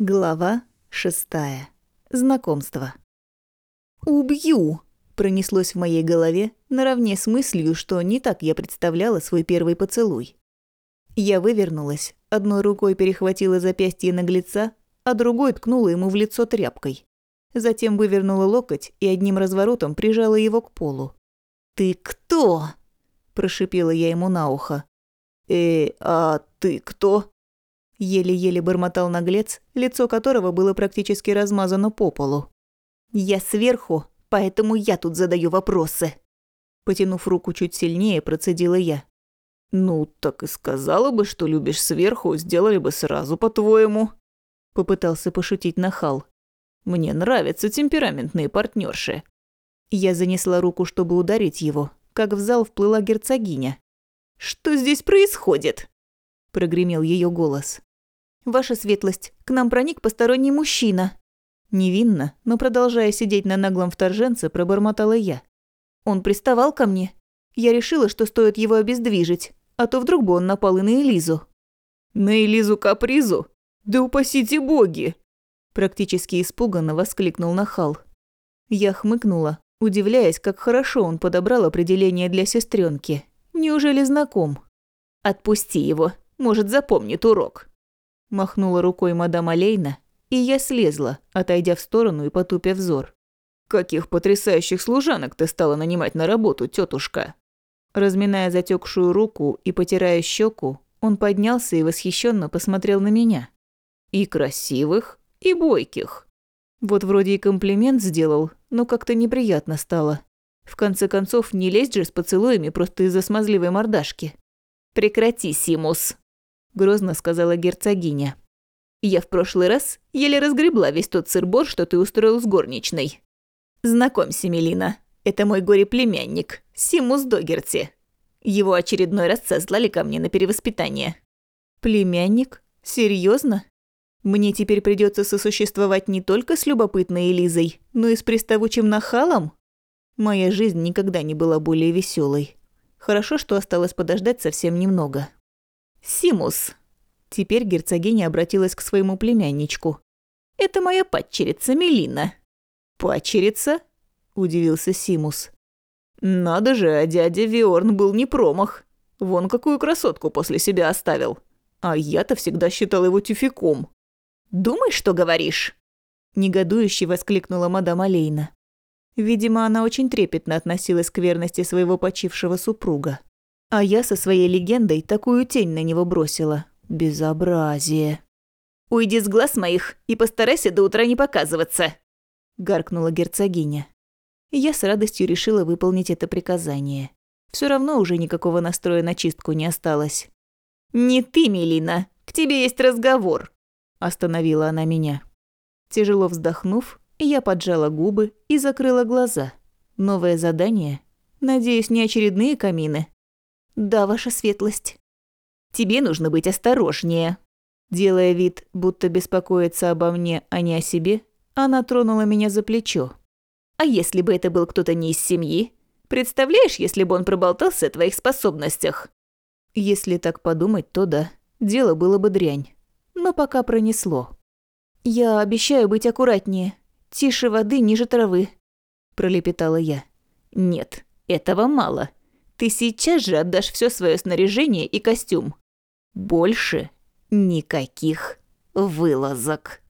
Глава шестая. Знакомство. «Убью!» – пронеслось в моей голове, наравне с мыслью, что не так я представляла свой первый поцелуй. Я вывернулась, одной рукой перехватила запястье наглеца, а другой ткнула ему в лицо тряпкой. Затем вывернула локоть и одним разворотом прижала его к полу. «Ты кто?» – прошипела я ему на ухо. «Э, а ты кто?» Еле-еле бормотал наглец, лицо которого было практически размазано по полу. «Я сверху, поэтому я тут задаю вопросы». Потянув руку чуть сильнее, процедила я. «Ну, так и сказала бы, что любишь сверху, сделали бы сразу, по-твоему». Попытался пошутить нахал. «Мне нравятся темпераментные партнерши. Я занесла руку, чтобы ударить его, как в зал вплыла герцогиня. «Что здесь происходит?» Прогремел ее голос. «Ваша светлость, к нам проник посторонний мужчина». Невинно, но продолжая сидеть на наглом вторженце, пробормотала я. Он приставал ко мне. Я решила, что стоит его обездвижить, а то вдруг бы он напал и на Элизу. «На Элизу Капризу? Да упасите боги!» Практически испуганно воскликнул Нахал. Я хмыкнула, удивляясь, как хорошо он подобрал определение для сестренки. Неужели знаком? «Отпусти его, может, запомнит урок». Махнула рукой мадам Алейна, и я слезла, отойдя в сторону и потупя взор. «Каких потрясающих служанок ты стала нанимать на работу, тетушка!» Разминая затекшую руку и потирая щеку, он поднялся и восхищенно посмотрел на меня. «И красивых, и бойких». Вот вроде и комплимент сделал, но как-то неприятно стало. В конце концов, не лезть же с поцелуями просто из-за смазливой мордашки. «Прекрати, Симус!» – грозно сказала герцогиня. «Я в прошлый раз еле разгребла весь тот сыр-бор, что ты устроил с горничной. Знакомься, Мелина, это мой горе-племянник, Симус Догерти. Его очередной раз сослали ко мне на перевоспитание». «Племянник? Серьезно? Мне теперь придется сосуществовать не только с любопытной Элизой, но и с приставучим нахалом? Моя жизнь никогда не была более веселой. Хорошо, что осталось подождать совсем немного. «Симус!» Теперь герцогиня обратилась к своему племянничку. «Это моя падчерица Мелина». «Падчерица?» – удивился Симус. «Надо же, а дядя Виорн был не промах. Вон какую красотку после себя оставил. А я-то всегда считал его тюфяком». «Думай, что говоришь!» – негодующе воскликнула мадам Алейна. Видимо, она очень трепетно относилась к верности своего почившего супруга. А я со своей легендой такую тень на него бросила. Безобразие. «Уйди с глаз моих и постарайся до утра не показываться», – гаркнула герцогиня. Я с радостью решила выполнить это приказание. Все равно уже никакого настроя на чистку не осталось. «Не ты, Мелина, к тебе есть разговор», – остановила она меня. Тяжело вздохнув, я поджала губы и закрыла глаза. Новое задание? Надеюсь, не очередные камины? «Да, ваша светлость». «Тебе нужно быть осторожнее». Делая вид, будто беспокоится обо мне, а не о себе, она тронула меня за плечо. «А если бы это был кто-то не из семьи? Представляешь, если бы он проболтался о твоих способностях?» Если так подумать, то да, дело было бы дрянь. Но пока пронесло. «Я обещаю быть аккуратнее. Тише воды, ниже травы», – пролепетала я. «Нет, этого мало. Ты сейчас же отдашь все свое снаряжение и костюм. Больше никаких вылазок.